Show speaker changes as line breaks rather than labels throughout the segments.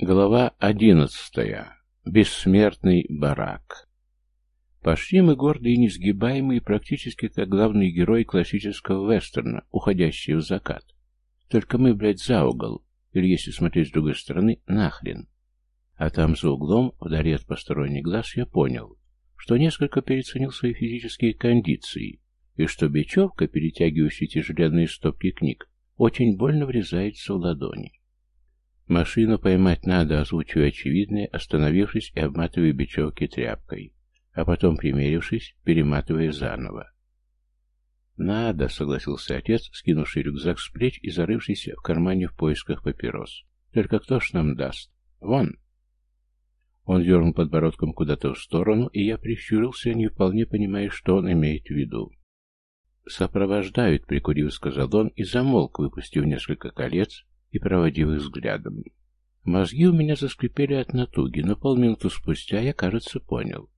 Глава одиннадцатая. Бессмертный барак. Пошли мы гордые и несгибаемые, практически как главный герой классического вестерна, уходящий в закат. Только мы, блядь, за угол, или, если смотреть с другой стороны, нахрен. А там за углом, вдали от посторонних глаз, я понял, что несколько переценил свои физические кондиции, и что бечевка, перетягивающая тяжеленные стопки книг, очень больно врезается в ладони. Машину поймать надо, озвучивая очевидное, остановившись и обматывая бечевки тряпкой, а потом, примерившись, перематывая заново. «Надо», — согласился отец, скинувший рюкзак с плеч и зарывшийся в кармане в поисках папирос. «Только кто ж нам даст? Вон!» Он дернул подбородком куда-то в сторону, и я прищурился, не вполне понимая, что он имеет в виду. «Сопровождают», — прикурив, сказал он, и замолк, выпустив несколько колец, и проводив их взглядом. Мозги у меня заскрипели от натуги, но полминуты спустя я, кажется, понял.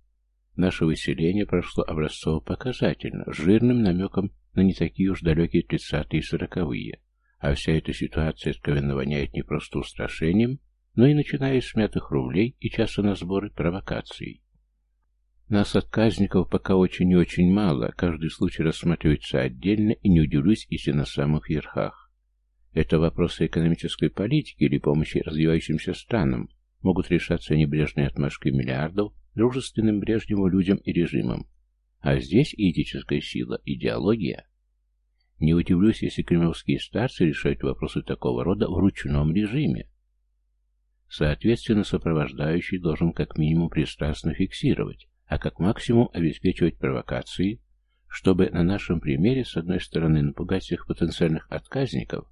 Наше выселение прошло образцово-показательно, с жирным намеком на не такие уж далекие тридцатые и сороковые, а вся эта ситуация откровенно воняет не просто устрашением, но и начиная с смятых рублей и часа на сборы провокаций. Нас, отказников, пока очень и очень мало, каждый случай рассматривается отдельно, и не удивлюсь, если на самых верхах. Это вопросы экономической политики или помощи развивающимся странам могут решаться небрежной отмашкой миллиардов дружественным брежневу людям и режимам. А здесь этическая сила, идеология. Не удивлюсь, если кремлевские старцы решают вопросы такого рода в ручном режиме. Соответственно, сопровождающий должен как минимум пристрастно фиксировать, а как максимум обеспечивать провокации, чтобы на нашем примере с одной стороны напугать всех потенциальных отказников,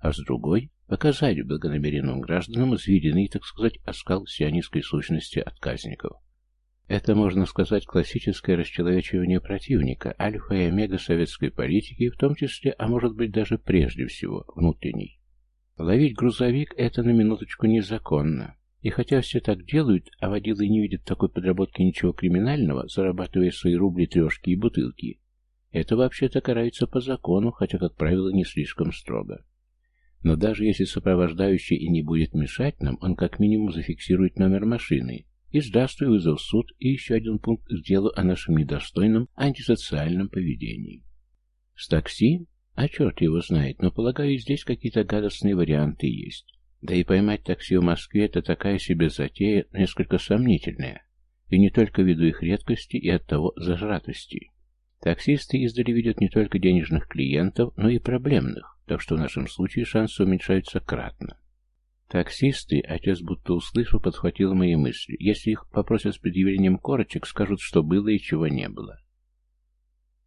а с другой — показать благонамеренным гражданам изведенный, так сказать, оскал сионистской сущности отказников. Это, можно сказать, классическое расчеловечивание противника, альфа и омега советской политики, в том числе, а может быть даже прежде всего, внутренней. Ловить грузовик – это на минуточку незаконно. И хотя все так делают, а водилы не видят такой подработки ничего криминального, зарабатывая свои рубли, трешки и бутылки, это вообще-то карается по закону, хотя, как правило, не слишком строго. Но даже если сопровождающий и не будет мешать нам, он как минимум зафиксирует номер машины и сдаст вызов в суд и еще один пункт к делу о нашем недостойном антисоциальном поведении. С такси? А черт его знает, но, полагаю, здесь какие-то гадостные варианты есть. Да и поймать такси в Москве – это такая себе затея, несколько сомнительная. И не только ввиду их редкости и от того зажратости. Таксисты издали видят не только денежных клиентов, но и проблемных так что в нашем случае шансы уменьшаются кратно. Таксисты, отец будто услышал, подхватил мои мысли. Если их попросят с предъявлением корочек, скажут, что было и чего не было.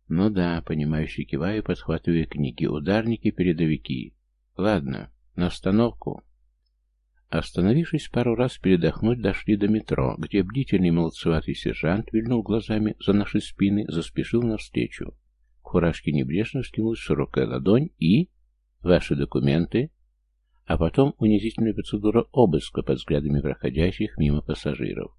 Ну да, понимающий киваю, подхватывая книги, ударники, передовики. Ладно, на остановку. Остановившись пару раз передохнуть, дошли до метро, где бдительный молодцеватый сержант вильнул глазами за наши спины, заспешил навстречу. К фуражке небрежно скинулась широкая ладонь и... Ваши документы, а потом унизительная процедура обыска под взглядами проходящих мимо пассажиров.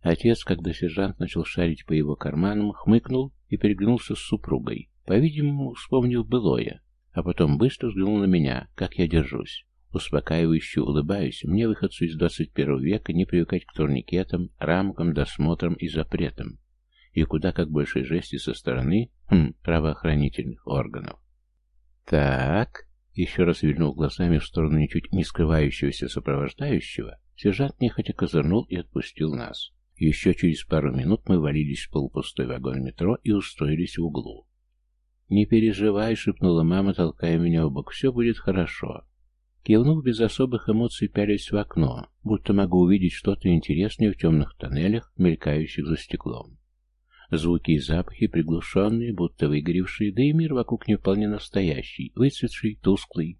Отец, когда сержант начал шарить по его карманам, хмыкнул и переглянулся с супругой, по-видимому, вспомнил былое, а потом быстро взглянул на меня, как я держусь. Успокаивающе улыбаюсь, мне, выходцу из 21 века, не привыкать к турникетам, рамкам, досмотрам и запретам, и куда как большей жести со стороны хм, правоохранительных органов. «Так...» — еще раз вильнул глазами в сторону ничуть не скрывающегося сопровождающего, сержант нехотя козырнул и отпустил нас. Еще через пару минут мы валились в полупустой вагон метро и устроились в углу. «Не переживай», — шепнула мама, толкая меня в бок, — «все будет хорошо». Кивнув без особых эмоций, пялись в окно, будто могу увидеть что-то интересное в темных тоннелях, мелькающих за стеклом. Звуки и запахи приглушенные, будто выгоревшие, да и мир вокруг не вполне настоящий, выцветший, тусклый.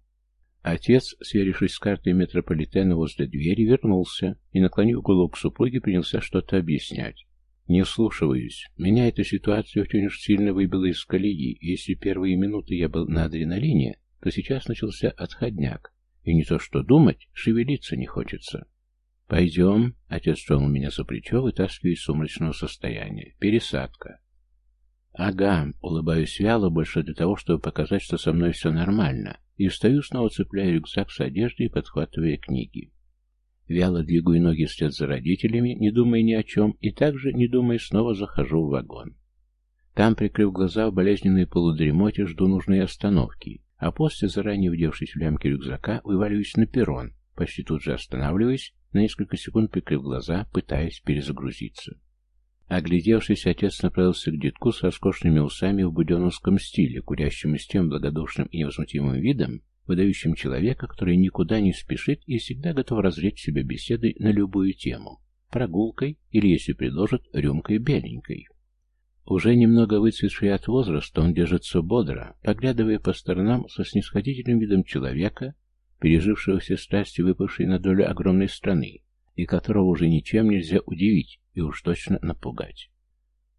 Отец, сверившись с картой метрополитена возле двери, вернулся и, наклонив голову к супруге, принялся что-то объяснять. Не вслушиваюсь. Меня эта ситуация очень уж сильно выбила из колеи. Если первые минуты я был на адреналине, то сейчас начался отходняк. И не то что думать, шевелиться не хочется. «Пойдем», — отец тронул меня за плечо, вытаскивая из сумрачного состояния. «Пересадка». «Ага», — улыбаюсь вяло, больше для того, чтобы показать, что со мной все нормально, и встаю, снова цепляя рюкзак с одеждой и подхватывая книги. Вяло двигаю ноги вслед за родителями, не думая ни о чем, и также, не думая, снова захожу в вагон. Там, прикрыв глаза в болезненной полудремоте, жду нужной остановки, а после, заранее вдевшись в лямки рюкзака, вываливаюсь на перрон, почти тут же останавливаясь, на несколько секунд прикрыв глаза, пытаясь перезагрузиться. Оглядевшись, отец направился к детку с роскошными усами в буденовском стиле, курящему с тем благодушным и невозмутимым видом, выдающим человека, который никуда не спешит и всегда готов разречь себя беседой на любую тему, прогулкой или, если предложат, рюмкой беленькой. Уже немного выцветший от возраста, он держится бодро, поглядывая по сторонам со снисходительным видом человека, пережившего все страсти, выпавшие на долю огромной страны, и которого уже ничем нельзя удивить и уж точно напугать.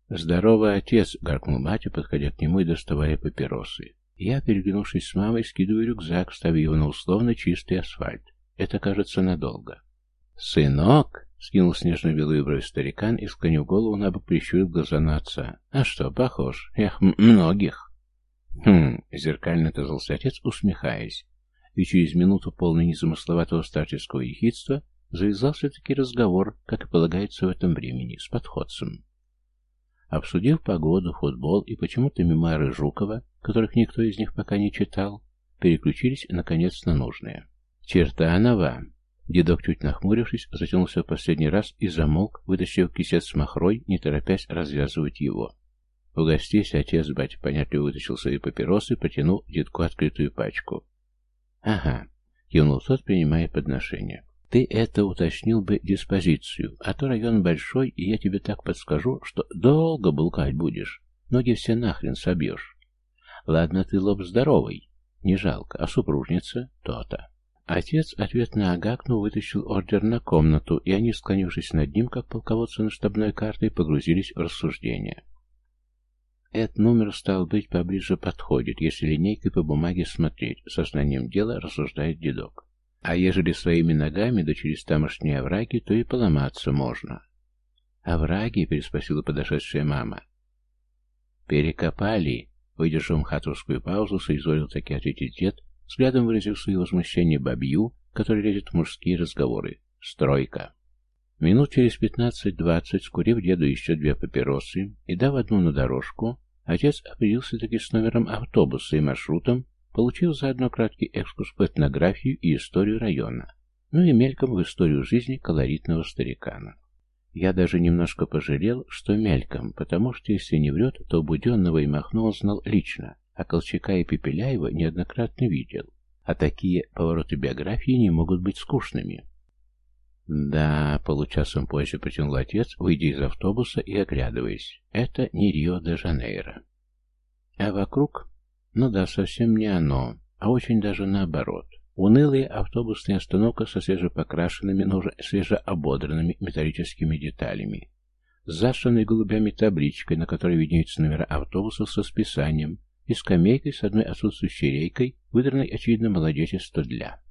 «Здорово, отец!» — гаркнул батя, подходя к нему и доставая папиросы. Я, переглянувшись с мамой, скидываю рюкзак, ставя его на условно чистый асфальт. Это, кажется, надолго. «Сынок!» — скинул снежно-белую бровь старикан и, склонив голову, набок прищурил глаза на отца. «А что, похож? Эх, многих!» «Хм!» — зеркально отозвался отец, усмехаясь. И через минуту, полный незамысловатого старческого ехидства, завязался-таки разговор, как и полагается в этом времени, с подходцем. Обсудив погоду, футбол и почему-то мемуары Жукова, которых никто из них пока не читал, переключились, наконец, на нужное. «Чертанова!» Дедок, чуть нахмурившись, затянулся в последний раз и замолк, вытащив кисет с махрой, не торопясь развязывать его. «Угостись, отец, батя понятливо вытащил свои папиросы, протянул дедку открытую пачку. «Ага», — кивнул тот, принимая подношение. Ты это уточнил бы диспозицию, а то район большой, и я тебе так подскажу, что долго булкать будешь. Ноги все нахрен собьешь. Ладно, ты лоб здоровый, не жалко, а супружница то-то. Отец ответно агакнул, вытащил ордер на комнату, и они, склонившись над ним, как полководцы на штабной картой, погрузились в рассуждения. Этот номер, стал быть, поближе подходит, если линейкой по бумаге смотреть, сознанием дела рассуждает дедок. А ежели своими ногами, да через тамошние овраги, то и поломаться можно. «Овраги?» — переспросила подошедшая мама. «Перекопали!» — выдержав хатовскую паузу, соизволил таки ответить дед, взглядом выразив свое возмущение бабью, который лезет в мужские разговоры. «Стройка!» Минут через пятнадцать-двадцать, скурив деду еще две папиросы и дав одну на дорожку, отец определился-таки с номером автобуса и маршрутом, Получил заодно краткий экскурс в этнографию и историю района, ну и мельком в историю жизни колоритного старикана. Я даже немножко пожалел, что мельком, потому что, если не врет, то Буденного и Махно он знал лично, а Колчака и Пепеляева неоднократно видел. А такие повороты биографии не могут быть скучными. Да, получасом позже протянул отец, выйдя из автобуса и оглядываясь. Это не Рио-де-Жанейро. А вокруг ну да, совсем не оно, а очень даже наоборот. Унылая автобусная остановка со свежепокрашенными, но уже свежеободранными металлическими деталями. С зашанной голубями табличкой, на которой виднеются номера автобусов со списанием, и скамейкой с одной отсутствующей рейкой, выдранной, очевидно, молодечество для.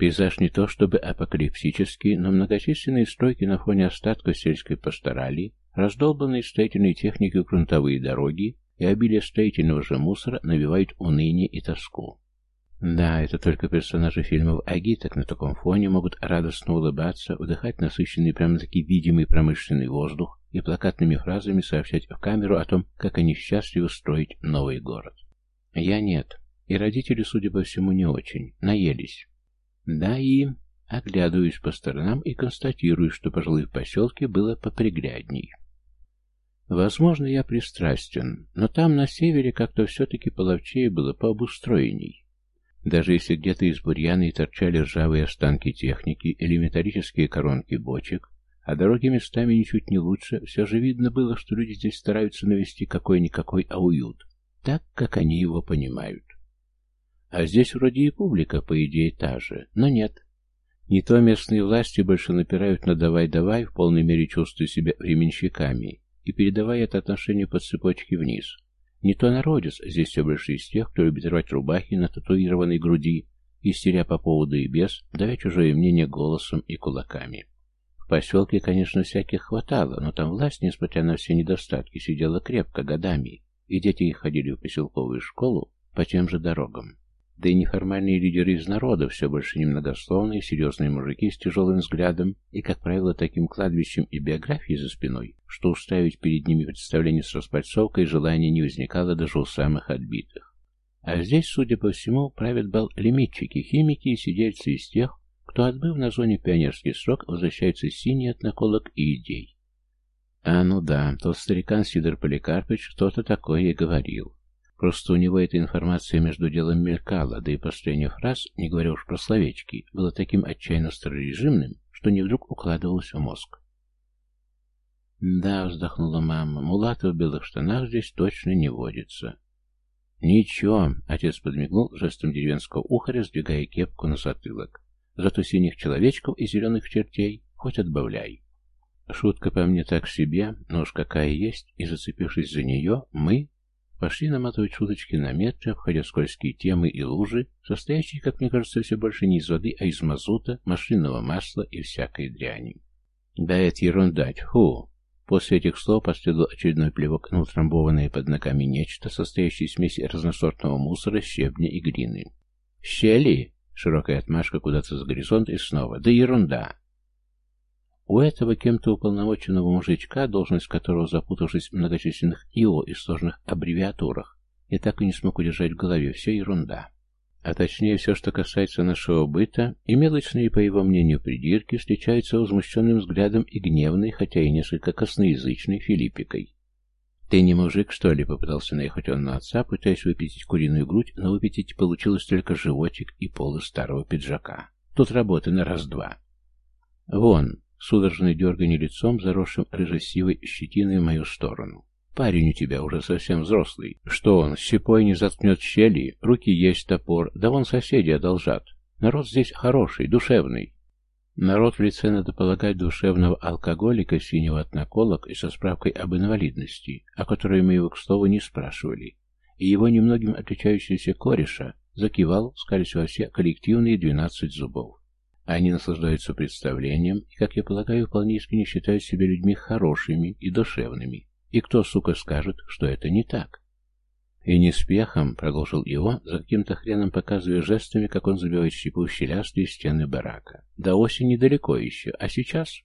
Пейзаж не то чтобы апокалипсический, но многочисленные стройки на фоне остатков сельской пасторали, раздолбанные строительной техникой грунтовые дороги, и обилие строительного же мусора навевает уныние и тоску. Да, это только персонажи фильмов Агиток на таком фоне могут радостно улыбаться, вдыхать насыщенный прямо-таки видимый промышленный воздух и плакатными фразами сообщать в камеру о том, как они счастливы строить новый город. Я нет. И родители, судя по всему, не очень. Наелись. Да и... Оглядываюсь по сторонам и констатирую, что, пожалуй, в поселке было поприглядней. Возможно, я пристрастен, но там, на севере, как-то все-таки половчее было пообустроенней. Даже если где-то из бурьяна и торчали ржавые останки техники или металлические коронки бочек, а дороги местами ничуть не лучше, все же видно было, что люди здесь стараются навести какой-никакой а уют, так, как они его понимают. А здесь вроде и публика, по идее, та же, но нет. Не то местные власти больше напирают на «давай-давай», в полной мере чувствуя себя временщиками, и передавая это отношение по цепочке вниз. Не то народец, здесь все больше из тех, кто любит рвать рубахи на татуированной груди, истеря по поводу и без, давя чужое мнение голосом и кулаками. В поселке, конечно, всяких хватало, но там власть, несмотря на все недостатки, сидела крепко годами, и дети их ходили в поселковую школу по тем же дорогам. Да и неформальные лидеры из народа все больше немногословные, серьезные мужики с тяжелым взглядом и, как правило, таким кладбищем и биографией за спиной, что устраивать перед ними представление с распальцовкой желания не возникало даже у самых отбитых. А здесь, судя по всему, правят бал лимитчики, химики и сидельцы из тех, кто, отбыв на зоне пионерский срок, возвращается синий от наколок и идей. А ну да, тот старикан Сидор Поликарпович что-то такое и говорил. Просто у него эта информация между делом мелькала, да и построение фраз, не говоря уж про словечки, было таким отчаянно старорежимным, что не вдруг укладывалось в мозг. «Да», — вздохнула мама, — «мулата в белых штанах здесь точно не водится». «Ничего», — отец подмигнул жестом деревенского ухаря, сдвигая кепку на затылок. «Зато синих человечков и зеленых чертей хоть отбавляй». Шутка по мне так себе, но уж какая есть, и зацепившись за нее, мы, Пошли наматывать шуточки на метры, обходя скользкие темы и лужи, состоящие, как мне кажется, все больше не из воды, а из мазута, машинного масла и всякой дряни. Да это ерунда, фу! После этих слов последовал очередной плевок на утрамбованное под ногами нечто, состоящее из смеси разносортного мусора, щебня и глины. «Щели!» — широкая отмашка куда-то за горизонт и снова. «Да ерунда!» У этого кем-то уполномоченного мужичка, должность которого, запутавшись в многочисленных ИО и сложных аббревиатурах, я так и не смог удержать в голове, все ерунда. А точнее, все, что касается нашего быта, и мелочные, по его мнению, придирки встречаются возмущенным взглядом и гневной, хотя и несколько косноязычной Филиппикой. «Ты не мужик, что ли?» — попытался наехать он на отца, пытаясь выпятить куриную грудь, но выпятить получилось только животик и полы старого пиджака. Тут работы на раз-два. «Вон, судорожное дергание лицом, заросшим рыжесивой щетиной в мою сторону. «Парень у тебя уже совсем взрослый. Что он, щепой не заткнет щели? Руки есть топор, да вон соседи одолжат. Народ здесь хороший, душевный». Народ в лице, надо полагать, душевного алкоголика, синего от наколок и со справкой об инвалидности, о которой мы его, к слову, не спрашивали, и его немногим отличающийся кореша закивал, скались во все коллективные двенадцать зубов. Они наслаждаются представлением и, как я полагаю, вполне искренне считают себя людьми хорошими и душевными. И кто, сука, скажет, что это не так? И не спехом, продолжил его, за каким-то хреном показывая жестами, как он забивает щепу в щелястые стены барака. До осени далеко еще, а сейчас...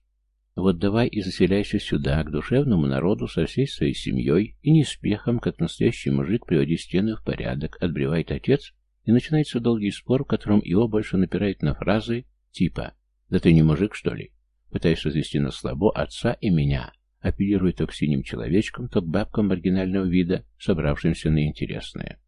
Вот давай и заселяйся сюда, к душевному народу, со всей своей семьей, и не спехом, как настоящий мужик, приводи стены в порядок, отбревает отец, и начинается долгий спор, в котором его больше напирает на фразы Типа, да ты не мужик, что ли? Пытаясь развести на слабо отца и меня, апеллируя то к синим человечкам, то к бабкам маргинального вида, собравшимся на интересное.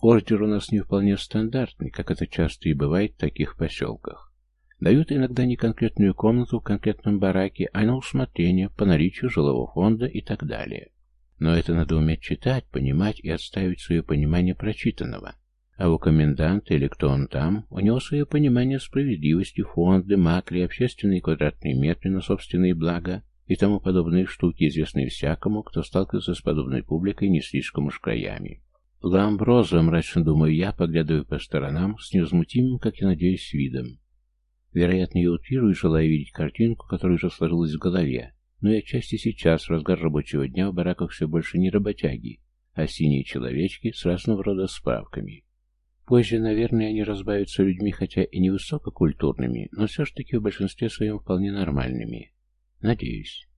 Ордер у нас не вполне стандартный, как это часто и бывает в таких поселках. Дают иногда не конкретную комнату в конкретном бараке, а на усмотрение, по наличию жилого фонда и так далее. Но это надо уметь читать, понимать и отставить свое понимание прочитанного. А у коменданта или кто он там, у него свое понимание справедливости, фонды, макли, общественные квадратные метры на собственные блага и тому подобные штуки, известные всякому, кто сталкивается с подобной публикой не слишком уж краями. Ламброза, мрачно думаю я, поглядывая по сторонам, с невозмутимым, как я надеюсь, видом. Вероятно, я утрирую, желая видеть картинку, которая уже сложилась в голове, но и отчасти сейчас, в разгар рабочего дня, в бараках все больше не работяги, а синие человечки с разного рода справками. Позже, наверное, они разбавятся людьми, хотя и не высококультурными, но все ж таки в большинстве своем вполне нормальными. Надеюсь.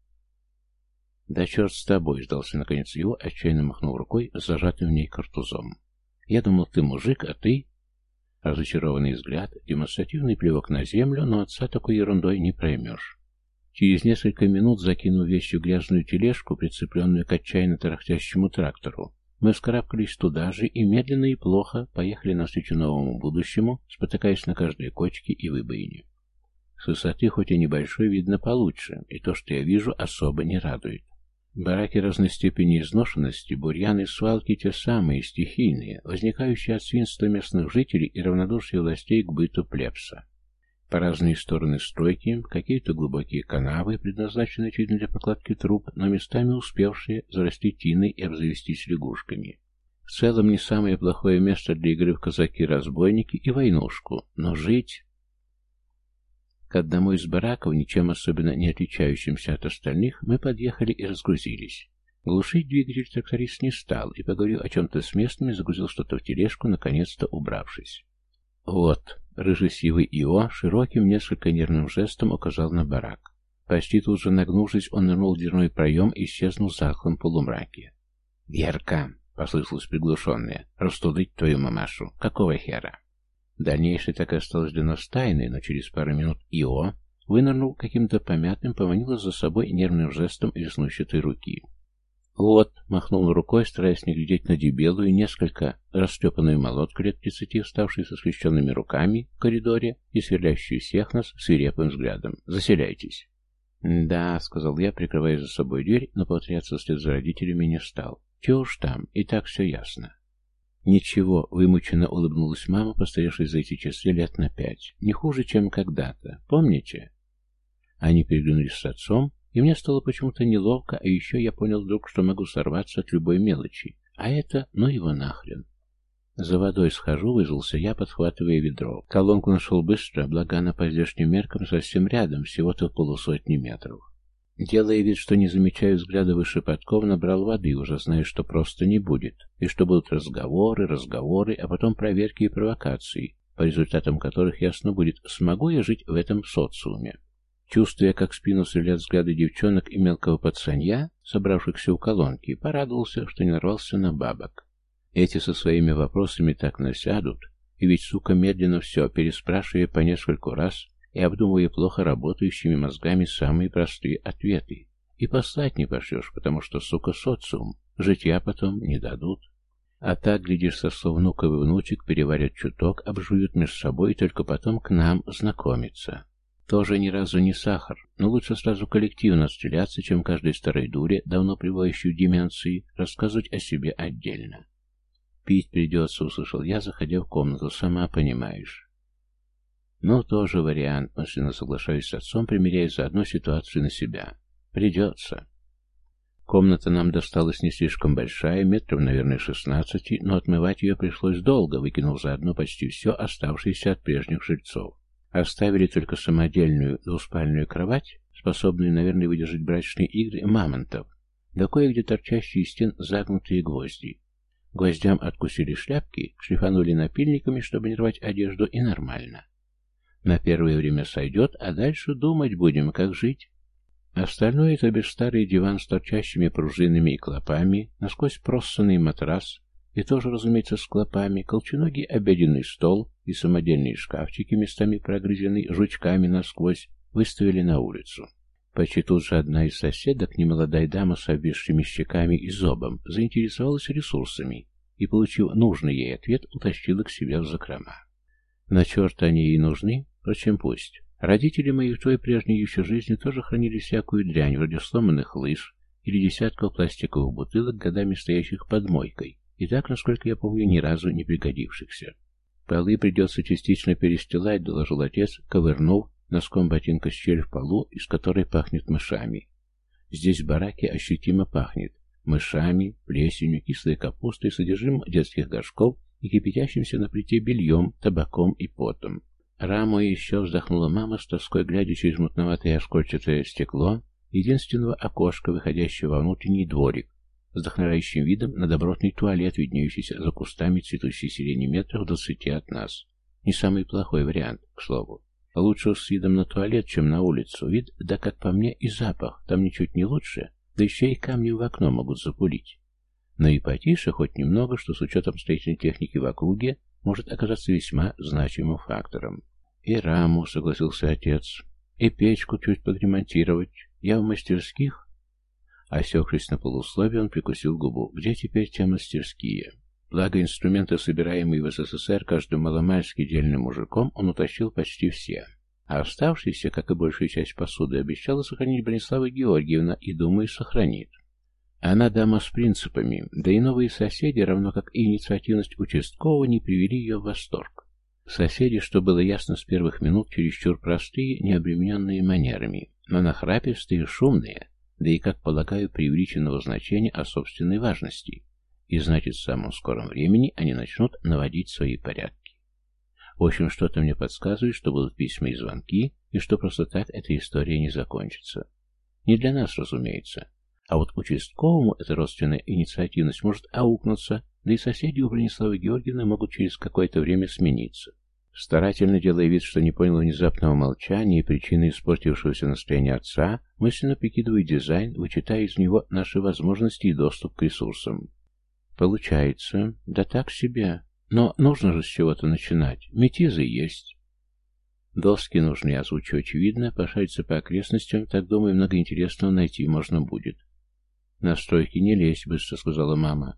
«Да черт с тобой!» — сдался наконец его, отчаянно махнул рукой, зажатым в ней картузом. «Я думал, ты мужик, а ты...» Разочарованный взгляд, демонстративный плевок на землю, но отца такой ерундой не проймешь. Через несколько минут, закинув вещи в грязную тележку, прицепленную к отчаянно тарахтящему трактору, мы вскарабкались туда же и медленно и плохо поехали навстречу новому будущему, спотыкаясь на каждой кочке и выбоине. С высоты хоть и небольшой видно получше, и то, что я вижу, особо не радует. Бараки разной степени изношенности, бурьяны, свалки те самые, стихийные, возникающие от свинства местных жителей и равнодушия властей к быту плебса. По разные стороны стройки, какие-то глубокие канавы, предназначенные чуть для прокладки труб, но местами успевшие зарасти тиной и обзавестись лягушками. В целом не самое плохое место для игры в казаки-разбойники и войнушку, но жить... К одному из бараков, ничем особенно не отличающимся от остальных, мы подъехали и разгрузились. Глушить двигатель тракторист не стал и, поговорив о чем-то с местными, загрузил что-то в тележку, наконец-то убравшись. Вот, рыжесивый Ио широким, несколько нервным жестом указал на барак. Почти тут же нагнувшись, он нырнул в дверной проем и исчезнул в захлом полумраке. «Верка!» — послышалось приглушенное. «Растудыть твою мамашу! Какого хера?» Дальнейшее так и осталось для нас тайной, но через пару минут Ио вынырнул каким-то помятым, поманила за собой нервным жестом веснущатой руки. «Вот», — махнул рукой, стараясь не глядеть на дебелую, несколько растрепанную молотку лет тридцати, вставшую со скрещенными руками в коридоре и сверлящую всех нас свирепым взглядом. «Заселяйтесь». «Да», — сказал я, прикрывая за собой дверь, но повторяться вслед за родителями не стал. «Чего уж там, и так все ясно». «Ничего», — вымученно улыбнулась мама, постаревшись за эти часы лет на пять. «Не хуже, чем когда-то. Помните?» Они переглянулись с отцом, и мне стало почему-то неловко, а еще я понял вдруг, что могу сорваться от любой мелочи. А это, ну его нахрен. За водой схожу, вызвался я, подхватывая ведро. Колонку нашел быстро, благо она по здешним меркам совсем рядом, всего-то в полусотни метров. Делая вид, что не замечаю взгляда выше подков, набрал воды, уже зная, что просто не будет, и что будут разговоры, разговоры, а потом проверки и провокации, по результатам которых ясно будет, смогу я жить в этом социуме. Чувствуя, как спину стрелят взгляды девчонок и мелкого пацанья, собравшихся у колонки, порадовался, что не нарвался на бабок. Эти со своими вопросами так насядут, и ведь, сука, медленно все, переспрашивая по нескольку раз и обдумывая плохо работающими мозгами самые простые ответы. И послать не пошлешь, потому что, сука, социум, житья потом не дадут. А так, глядишь, со слов внуков и внучек, переварят чуток, обжуют между собой и только потом к нам знакомиться. Тоже ни разу не сахар, но лучше сразу коллективно отстреляться, чем каждой старой дуре, давно пребывающей в деменции, рассказывать о себе отдельно. «Пить придется», — услышал я, заходя в комнату, сама понимаешь. «Ну, тоже вариант», — мысленно соглашаюсь с отцом, примеряя заодно ситуацию на себя. «Придется». Комната нам досталась не слишком большая, метров, наверное, шестнадцати, но отмывать ее пришлось долго, выкинув заодно почти все оставшееся от прежних жильцов. Оставили только самодельную двуспальную кровать, способную, наверное, выдержать брачные игры мамонтов, да кое-где торчащие из стен загнутые гвозди. Гвоздям откусили шляпки, шлифанули напильниками, чтобы не рвать одежду, и нормально. На первое время сойдет, а дальше думать будем, как жить. Остальное это без старый диван с торчащими пружинами и клопами, насквозь проссанный матрас, и тоже, разумеется, с клопами, колченогий обеденный стол и самодельные шкафчики, местами прогрызенные жучками насквозь, выставили на улицу. Почти тут же одна из соседок, немолодая дама с обвисшими щеками и зобом, заинтересовалась ресурсами и, получив нужный ей ответ, утащила к себе в закрома. На черта они ей нужны? Впрочем, пусть. Родители мои в той прежней еще жизни тоже хранили всякую дрянь, вроде сломанных лыж или десятков пластиковых бутылок, годами стоящих под мойкой, и так, насколько я помню, ни разу не пригодившихся. Полы придется частично перестилать, доложил отец, ковырнув носком ботинка щель в полу, из которой пахнет мышами. Здесь в бараке ощутимо пахнет мышами, плесенью, кислой капустой, содержимым детских горшков и кипятящимся на плите бельем, табаком и потом. Раму еще вздохнула мама с тоской, глядя через мутноватое оскольчатое стекло единственного окошка, выходящего во внутренний дворик, с вдохновляющим видом на добротный туалет, виднеющийся за кустами цветущей сирени метров двадцати от нас. Не самый плохой вариант, к слову. Лучше с видом на туалет, чем на улицу. Вид, да как по мне, и запах. Там ничуть не лучше. Да еще и камни в окно могут запулить. Но и потише, хоть немного, что с учетом строительной техники в округе, может оказаться весьма значимым фактором. И раму, согласился отец. И печку чуть подремонтировать. Я в мастерских Осекшись на полусловие, он прикусил губу. Где теперь те мастерские? Благо, инструменты, собираемые в СССР каждым маломальски дельным мужиком, он утащил почти все. А оставшиеся, как и большая часть посуды, обещала сохранить Бронислава Георгиевна и, думаю, сохранит. Она дама с принципами, да и новые соседи, равно как и инициативность участкового, не привели ее в восторг. Соседи, что было ясно с первых минут, чересчур простые, необремененные манерами, но нахрапистые, шумные, да и, как полагаю, преувеличенного значения о собственной важности, и значит, в самом скором времени они начнут наводить свои порядки. В общем, что-то мне подсказывает, что будут письма и звонки, и что просто так эта история не закончится. Не для нас, разумеется. А вот участковому эта родственная инициативность может аукнуться, да и соседи у Брониславы Георгиевны могут через какое-то время смениться. Старательно делая вид, что не понял внезапного молчания и причины испортившегося настроения отца, мысленно прикидывая дизайн, вычитая из него наши возможности и доступ к ресурсам. Получается, да так себе. Но нужно же с чего-то начинать. Метизы есть. Доски нужны, озвучу очевидно, пошариться по окрестностям, так, думаю, много интересного найти можно будет. «На стройки не лезь», — быстро сказала мама.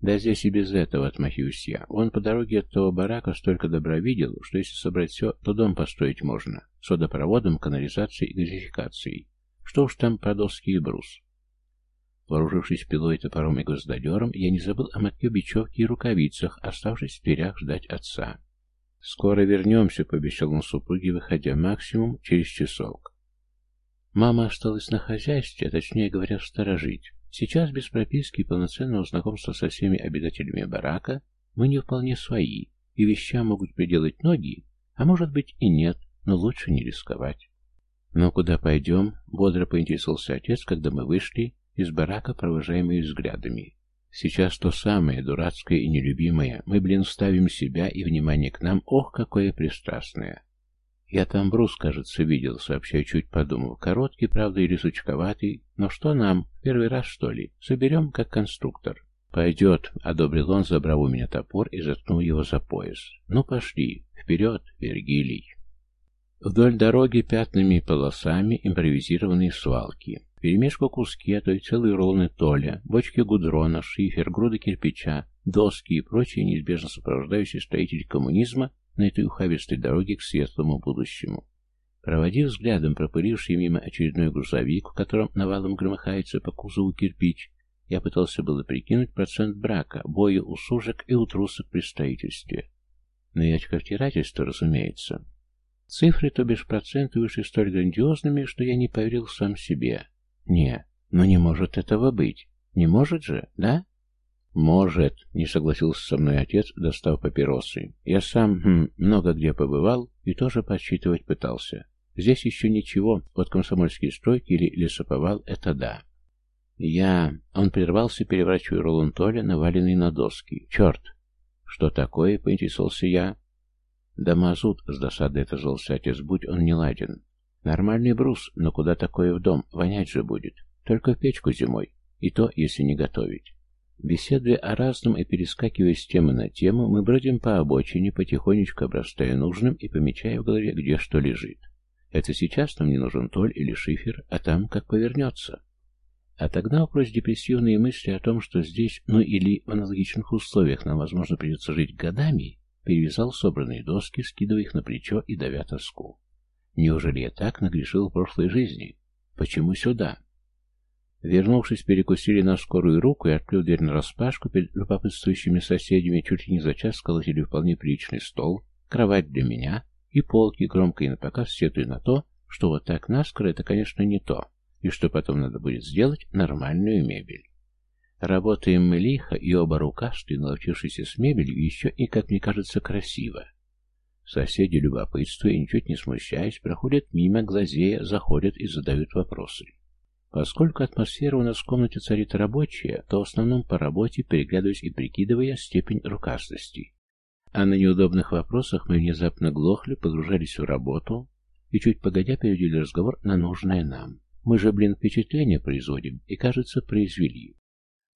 Да здесь и без этого отмахиваюсь я. Он по дороге от того барака столько добра видел, что если собрать все, то дом построить можно. С водопроводом, канализацией и газификацией. Что уж там про доски и брус. Вооружившись пилой, топором и гвоздодером, я не забыл о мотке бечевки и рукавицах, оставшись в дверях ждать отца. «Скоро вернемся», — пообещал он супруге, выходя максимум через часок. Мама осталась на хозяйстве, а точнее говоря, сторожить. Сейчас, без прописки и полноценного знакомства со всеми обитателями барака, мы не вполне свои, и вещам могут приделать ноги, а может быть и нет, но лучше не рисковать. «Ну, куда пойдем?» — бодро поинтересовался отец, когда мы вышли из барака, провожаемые взглядами. «Сейчас то самое, дурацкое и нелюбимое. Мы, блин, ставим себя и внимание к нам, ох, какое пристрастное!» «Я там брус, кажется, видел», — сообщаю, чуть подумав. «Короткий, правда, или сучковатый. Но что нам? Первый раз, что ли? Соберем, как конструктор». «Пойдет», — одобрил он, забрав у меня топор и заткнул его за пояс. «Ну, пошли. Вперед, Вергилий». Вдоль дороги пятнами и полосами импровизированные свалки. Перемешку куски, а то и целые рулоны толя, бочки гудрона, шифер, груды кирпича, доски и прочие неизбежно сопровождающие строители коммунизма на этой ухабистой дороге к светлому будущему. Проводив взглядом пропыливший мимо очередной грузовик, в котором навалом громыхается по кузову кирпич, я пытался было прикинуть процент брака, боя у сужек и у трусок при строительстве. Но и очковтирательство, разумеется. Цифры, то бишь проценты, вышли столь грандиозными, что я не поверил сам себе. Не, но не может этого быть. Не может же, да? «Может», — не согласился со мной отец, достав папиросы. «Я сам хм, много где побывал и тоже подсчитывать пытался. Здесь еще ничего, вот комсомольские стройки или лесоповал — это да». «Я...» — он прервался, переворачивая рулон Толя, наваленный на доски. «Черт!» «Что такое?» — поинтересовался я. «Да мазут!» — с досадой отозвался отец, будь он не ладен. «Нормальный брус, но куда такое в дом? Вонять же будет. Только в печку зимой. И то, если не готовить». Беседуя о разном и перескакивая с темы на тему, мы бродим по обочине, потихонечку обрастая нужным и помечая в голове, где что лежит. Это сейчас нам не нужен толь или шифер, а там как повернется. Отогнав прочь депрессивные мысли о том, что здесь, ну или в аналогичных условиях нам, возможно, придется жить годами, перевязал собранные доски, скидывая их на плечо и давя тоску. Неужели я так нагрешил в прошлой жизни? Почему сюда? Вернувшись, перекусили на скорую руку и, открыв дверь нараспашку, перед любопытствующими соседями чуть ли не за час сколотили вполне приличный стол, кровать для меня и полки, громко и напоказ сетуя на то, что вот так наскоро это, конечно, не то, и что потом надо будет сделать нормальную мебель. Работаем мы лихо, и оба рукастые, наловчившиеся с мебелью, еще и, как мне кажется, красиво. Соседи, любопытствуя и ничуть не смущаясь, проходят мимо, глазея, заходят и задают вопросы. Поскольку атмосфера у нас в комнате царит рабочая, то в основном по работе, переглядываясь и прикидывая степень рукастости. А на неудобных вопросах мы внезапно глохли, погружались в работу и чуть погодя перевели разговор на нужное нам. Мы же, блин, впечатление производим и, кажется, произвели.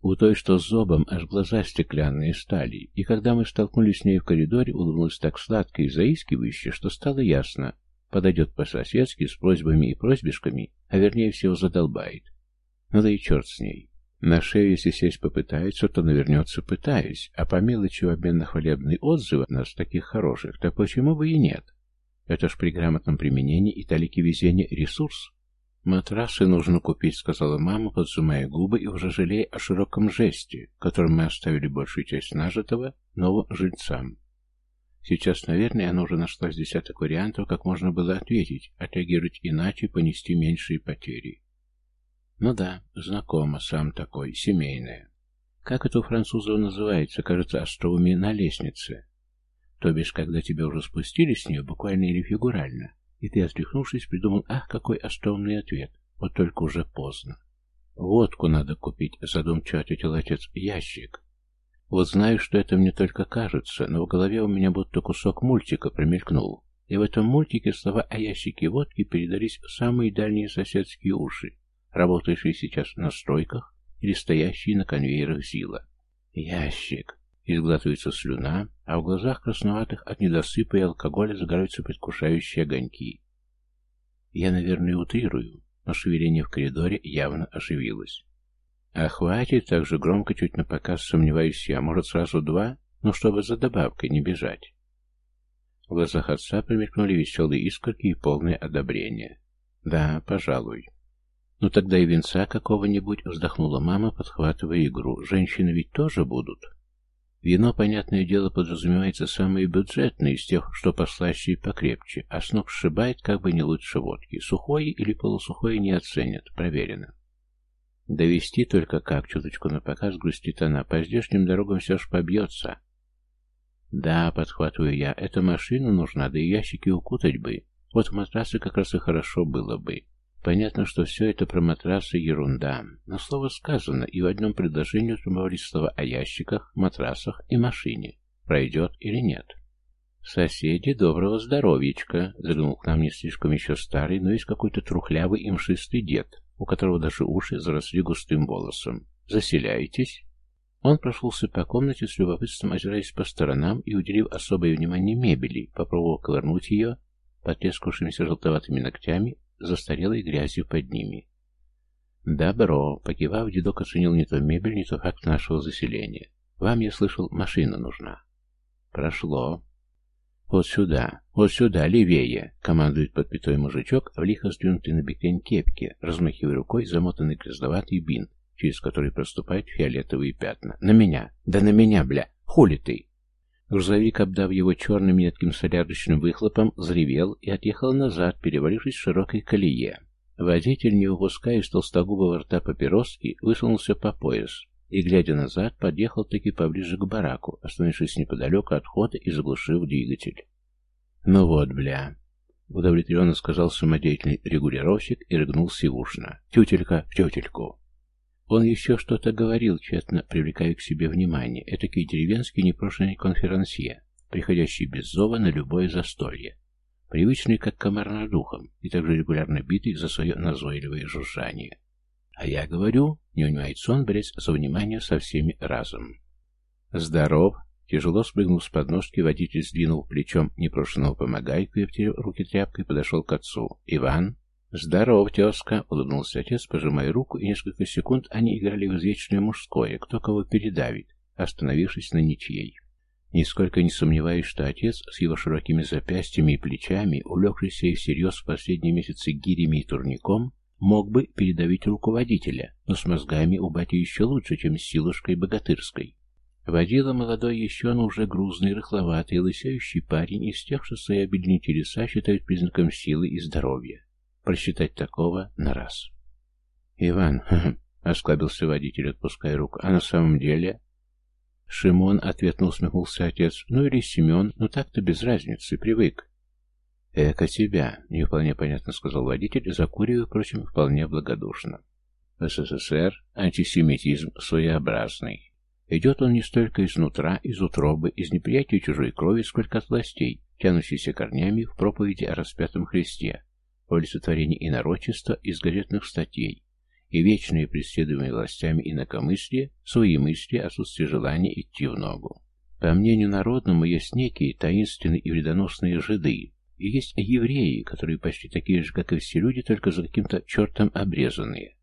У той, что с зобом, аж глаза стеклянные стали, и когда мы столкнулись с ней в коридоре, улыбнулась так сладко и заискивающе, что стало ясно, подойдет по-соседски с просьбами и просьбишками, а вернее всего задолбает. Ну да и черт с ней. На шею, если сесть попытается, то навернется пытаясь, а по мелочи в обмен на хвалебные отзывы от нас таких хороших, так почему бы и нет? Это ж при грамотном применении и талики везения ресурс. «Матрасы нужно купить», — сказала мама, подзумая губы и уже жалея о широком жесте, которым мы оставили большую часть нажитого новым жильцам. Сейчас, наверное, она уже нашла с десяток вариантов, как можно было ответить, отреагировать иначе, понести меньшие потери. Ну да, знакомо, сам такой, семейная. Как это у французов называется, кажется, островами на лестнице. То бишь, когда тебя уже спустили с нее, буквально или фигурально, и ты, отряхнувшись, придумал, ах, какой остромный ответ, вот только уже поздно. «Водку надо купить», — задумчиво ответил отец, — «ящик». Вот знаю, что это мне только кажется, но в голове у меня будто кусок мультика промелькнул. И в этом мультике слова о ящике водки передались в самые дальние соседские уши, работающие сейчас на стройках или стоящие на конвейерах ЗИЛа. Ящик. Изглатывается слюна, а в глазах красноватых от недосыпа и алкоголя загораются предвкушающие огоньки. Я, наверное, утрирую, но шевеление в коридоре явно оживилось. А хватит, так же громко, чуть напоказ, сомневаюсь я, может, сразу два? Ну, чтобы за добавкой не бежать. В глазах отца промелькнули веселые искорки и полное одобрение. Да, пожалуй. Ну тогда и венца какого-нибудь, вздохнула мама, подхватывая игру. Женщины ведь тоже будут. Вино, понятное дело, подразумевается самое бюджетное из тех, что послаще и покрепче, а с ног сшибает как бы не лучше водки. Сухое или полусухое не оценят, проверено. Довести только как, чуточку на показ грустит она, по здешним дорогам все ж побьется. Да, подхватываю я, эта машина нужна, да и ящики укутать бы. Вот в матрасы как раз и хорошо было бы. Понятно, что все это про матрасы ерунда, но слово сказано, и в одном предложении утрамбовались слова о ящиках, матрасах и машине. Пройдет или нет? «Соседи, доброго здоровьечка!» — заглянул к нам не слишком еще старый, но есть какой-то трухлявый и мшистый дед, у которого даже уши заросли густым волосом. «Заселяетесь?» Он прошелся по комнате с любопытством, озираясь по сторонам и, уделив особое внимание мебели, попробовал ковырнуть ее, потрескавшимися желтоватыми ногтями, застарелой грязью под ними. «Добро!» — покивав, дедок оценил не то мебель, не то факт нашего заселения. «Вам, я слышал, машина нужна». «Прошло». «Вот сюда, вот сюда, левее!» — командует подпятой мужичок в лихо сдвинутой на бекрень кепке, размахивая рукой замотанный грязноватый бинт, через который проступают фиолетовые пятна. «На меня! Да на меня, бля! Хули ты!» Грузовик, обдав его черным едким солярочным выхлопом, взревел и отъехал назад, перевалившись в широкой колее. Водитель, не выпуская из толстогубого рта папироски, высунулся по пояс и, глядя назад, подъехал таки поближе к бараку, остановившись неподалеку от входа и заглушив двигатель. «Ну вот, бля!» — удовлетворенно сказал самодеятельный регулировщик и рыгнул сивушно. «Тютелька в тютельку!» Он еще что-то говорил, тщетно привлекая к себе внимание. Этакий деревенский непрошенный конферансье, приходящий без зова на любое застолье. Привычный, как комар над духом, и также регулярно битый за свое назойливое жужжание. А я говорю, не унимается он, борясь за внимание со всеми разом. «Здоров!» Тяжело спрыгнув с подножки, водитель сдвинул плечом непрошенного помогайку и, обтерев руки тряпкой, подошел к отцу. «Иван?» «Здоров, тезка!» — улыбнулся отец, пожимая руку, и несколько секунд они играли в извечное мужское, кто кого передавит, остановившись на ничьей. Нисколько не сомневаюсь, что отец с его широкими запястьями и плечами, увлекшийся и всерьез в последние месяцы гирями и турником, мог бы передавить руководителя, но с мозгами у бати еще лучше, чем с силушкой богатырской. Водила молодой еще, но уже грузный, рыхловатый, лысеющий парень из тех, что свои обильные телеса считают признаком силы и здоровья просчитать такого на раз. «Иван», — осклабился водитель, отпуская руку, — «а на самом деле...» «Шимон», — ответно усмехнулся отец, — «ну или Семен, ну так-то без разницы, привык». «Эко тебя», — не вполне понятно сказал водитель, закуривая, впрочем, вполне благодушно. В СССР антисемитизм своеобразный. Идет он не столько изнутра, из утробы, из неприятия чужой крови, сколько от властей, тянущейся корнями в проповеди о распятом Христе, олицетворение инорочества из газетных статей и вечные преследуемые властями инакомыслие, мысли, отсутствие желания идти в ногу. По мнению народному, есть некие таинственные и вредоносные жиды, и есть евреи, которые почти такие же, как и все люди, только за каким-то чертом обрезанные.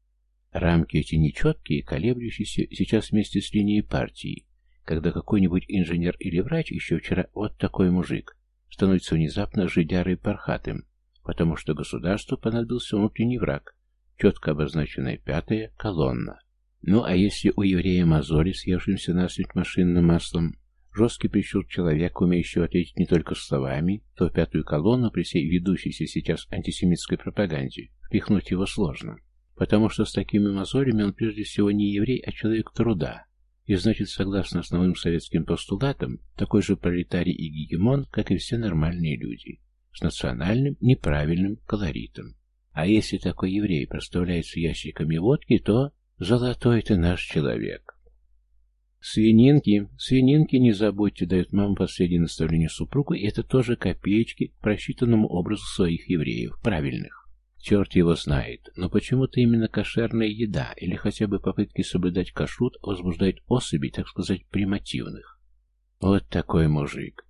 Рамки эти нечеткие, колеблющиеся сейчас вместе с линией партии, когда какой-нибудь инженер или врач, еще вчера вот такой мужик, становится внезапно жидярой пархатым, потому что государству понадобился внутренний враг, четко обозначенная пятая колонна. Ну а если у еврея мозоли, съевшимся насмерть машинным маслом, жесткий прищур человека, умеющего ответить не только словами, то пятую колонну при всей ведущейся сейчас антисемитской пропаганде впихнуть его сложно. Потому что с такими мозолями он прежде всего не еврей, а человек труда, и значит, согласно основным советским постулатам, такой же пролетарий и гегемон, как и все нормальные люди с национальным неправильным колоритом. А если такой еврей проставляется ящиками водки, то золотой ты наш человек. Свининки, свининки не забудьте, дает мама последнее наставление супругу, и это тоже копеечки просчитанному образу своих евреев, правильных. Черт его знает, но почему-то именно кошерная еда или хотя бы попытки соблюдать кашрут возбуждает особей, так сказать, примативных. Вот такой мужик.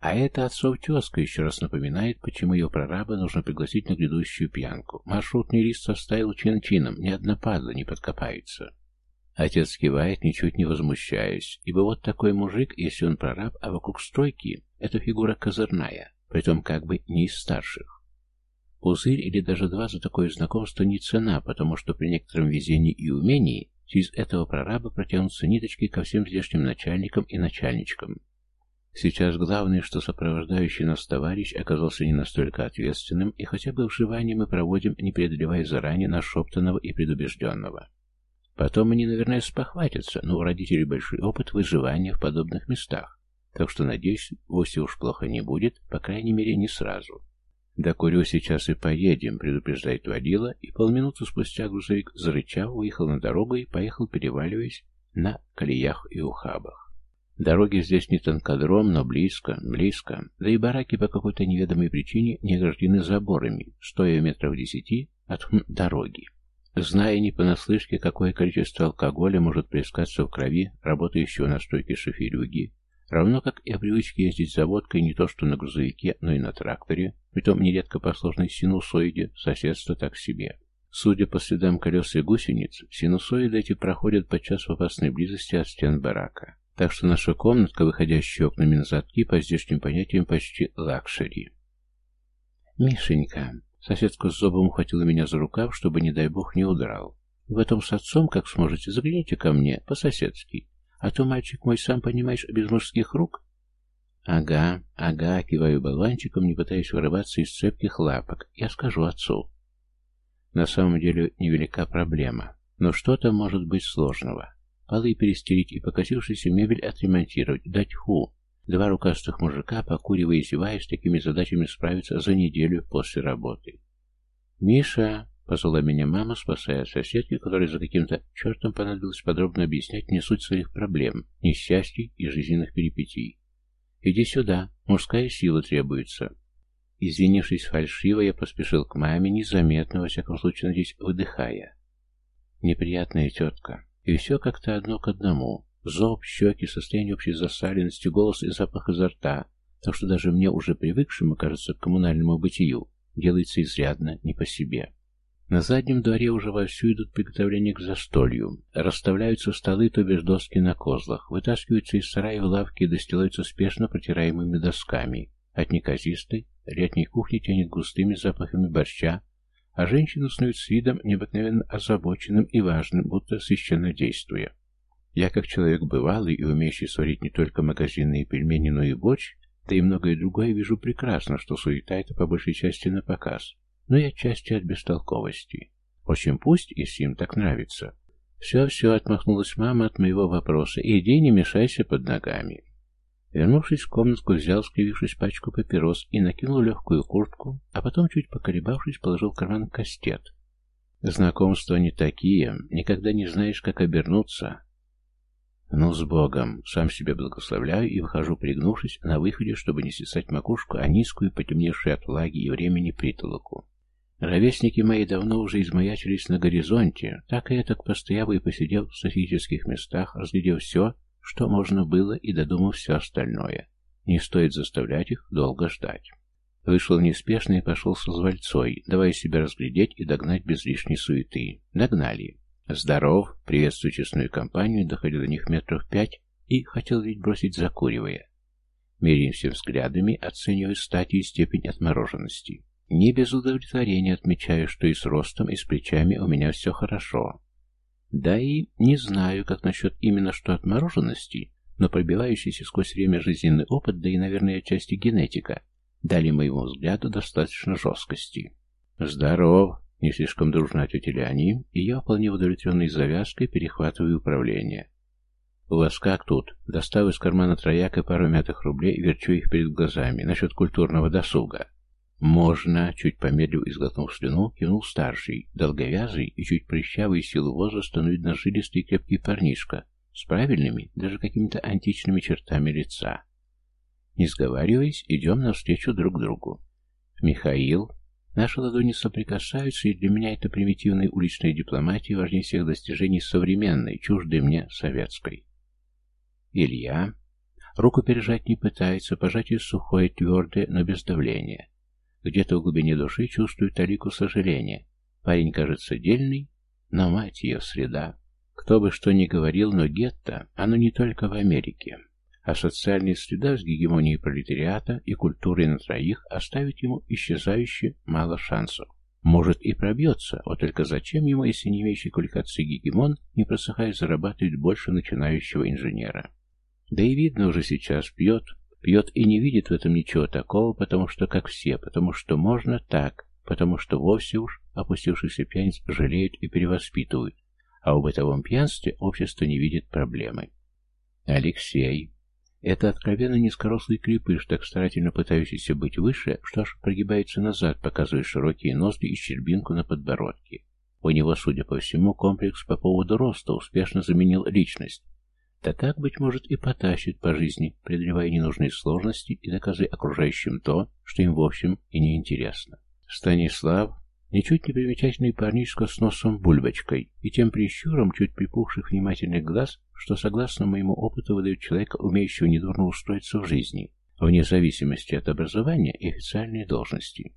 А это отцов тезка еще раз напоминает, почему ее прораба нужно пригласить на грядущую пьянку. Маршрутный лист составил чин-чином, ни одна падла не подкопается. Отец кивает, ничуть не возмущаясь, ибо вот такой мужик, если он прораб, а вокруг стройки, это фигура козырная, притом как бы не из старших. Пузырь или даже два за такое знакомство не цена, потому что при некотором везении и умении через этого прораба протянутся ниточки ко всем здешним начальникам и начальничкам. Сейчас главное, что сопровождающий нас товарищ оказался не настолько ответственным, и хотя бы вживание мы проводим, не преодолевая заранее нашептанного и предубежденного. Потом они, наверное, спохватятся, но у родителей большой опыт выживания в подобных местах, так что, надеюсь, вовсе уж плохо не будет, по крайней мере, не сразу. «Докурю сейчас и поедем», — предупреждает водила, и полминуты спустя грузовик, зарычав, выехал на дорогу и поехал, переваливаясь на колеях и ухабах. Дороги здесь не танкодром, но близко, близко, да и бараки по какой-то неведомой причине не ограждены заборами, стоя метров десяти от хм, дороги. Зная не понаслышке, какое количество алкоголя может плескаться в крови работающего на стойке шоферюги, равно как и о привычке ездить за водкой не то что на грузовике, но и на тракторе, притом нередко по сложной синусоиде, соседство так себе. Судя по следам колес и гусениц, синусоиды эти проходят подчас в опасной близости от стен барака. Так что наша комнатка, выходящая окнами на задки, по здешним понятиям почти лакшери. «Мишенька», Соседка с зобом ухватила меня за рукав, чтобы, не дай бог, не удрал. Вы это, с отцом, как сможете, загляните ко мне, по-соседски. А то мальчик мой, сам понимаешь, без мужских рук. Ага, ага, киваю болванчиком, не пытаясь вырываться из цепких лапок. Я скажу отцу. На самом деле невелика проблема. Но что-то может быть сложного. Полы перестереть и покосившуюся мебель отремонтировать, дать фу. Два рукастых мужика, покуривая и зевая, с такими задачами справиться за неделю после работы. «Миша!» — позвала меня мама, спасая соседки, которой за каким-то чертом понадобилось подробно объяснять мне суть своих проблем, несчастий и жизненных перипетий. «Иди сюда, мужская сила требуется». Извинившись фальшиво, я поспешил к маме, незаметно, во всяком случае, надеюсь, выдыхая. Неприятная тетка. И все как-то одно к одному. Зоб, щеки, состояние общей засаленности, голос и запах изо рта, так что даже мне, уже привыкшему, кажется, к коммунальному бытию, делается изрядно не по себе. На заднем дворе уже вовсю идут приготовления к застолью. Расставляются столы, то без доски на козлах, вытаскиваются из сарая в лавки и достилаются спешно протираемыми досками. От неказистой, летней кухни тянет густыми запахами борща, а женщины снуют с видом необыкновенно озабоченным и важным, будто священно действуя. Я, как человек бывалый и умеющий сварить не только магазинные пельмени, но и борщ, да и многое другое, вижу прекрасно, что суета это по большей части на показ, но и отчасти от бестолковости. Впрочем, пусть, если им так нравится. «Все-все», — отмахнулась мама от моего вопроса, — «иди, не мешайся под ногами». Вернувшись в комнатку, взял, скривившись пачку папирос и накинул легкую куртку, а потом, чуть поколебавшись, положил в карман кастет. Знакомства не такие, никогда не знаешь, как обернуться, ну, с Богом. Сам себя благословляю и выхожу, пригнувшись на выходе, чтобы не сисать макушку, а низкую, потемневшую от влаги и времени притолоку. Ровесники мои давно уже измаячились на горизонте, так и этак постояв и посидев в статических местах, разглядев все, что можно было, и додумав все остальное. Не стоит заставлять их долго ждать. Вышел неспешно и пошел с развальцой, давая себя разглядеть и догнать без лишней суеты. Догнали. «Здоров!» — приветствую честную компанию, доходя до них метров пять и хотел ведь бросить закуривая. Меряемся взглядами, оценивая стать и степень отмороженности. Не без удовлетворения отмечаю, что и с ростом, и с плечами у меня все хорошо. Да и не знаю, как насчет именно что отмороженности, но пробивающийся сквозь время жизненный опыт, да и, наверное, отчасти генетика, дали моему взгляду достаточно жесткости. «Здоров!» Не слишком дружно ответили они, и я, вполне удовлетворенной завязкой, перехватываю управление. «У вас как тут?» Достав из кармана трояк и пару мятых рублей, верчу их перед глазами. Насчет культурного досуга. «Можно», — чуть помедлив и сглотнув слюну, кивнул старший, долговязый и чуть прыщавый силу возраста, но видно жилистый крепкий парнишка, с правильными, даже какими-то античными чертами лица. Не сговариваясь, идем навстречу друг другу. Михаил. Наши ладони соприкасаются, и для меня это примитивная уличная дипломатия важнее всех достижений современной, чуждой мне советской. Илья. Руку пережать не пытается, пожатие сухое, твердое, но без давления. Где-то в глубине души чувствует талику сожаления. Парень кажется дельный, но мать ее среда. Кто бы что ни говорил, но гетто, оно не только в Америке. А социальная среда с гегемонией пролетариата и культурой на троих оставит ему исчезающе мало шансов. Может и пробьется, вот только зачем ему, если не имеющий квалификации гегемон, не просыхает зарабатывать больше начинающего инженера? Да и видно уже сейчас, пьет, пьет и не видит в этом ничего такого, потому что как все, потому что можно так, потому что вовсе уж опустившихся пьяниц жалеют и перевоспитывают, а в бытовом пьянстве общество не видит проблемы. Алексей. Это откровенно низкорослый крепыш, так старательно пытающийся быть выше, что аж прогибается назад, показывая широкие ноздри и щербинку на подбородке. У него, судя по всему, комплекс по поводу роста успешно заменил личность. Да так, быть может, и потащит по жизни, преодолевая ненужные сложности и доказывая окружающим то, что им в общем и не интересно. Станислав Ничуть не примечательный парнишка с носом бульбочкой и тем прищуром чуть припухших внимательных глаз, что, согласно моему опыту, выдает человека, умеющего недурно устроиться в жизни, вне зависимости от образования и официальной должности.